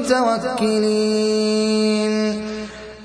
المتوكلين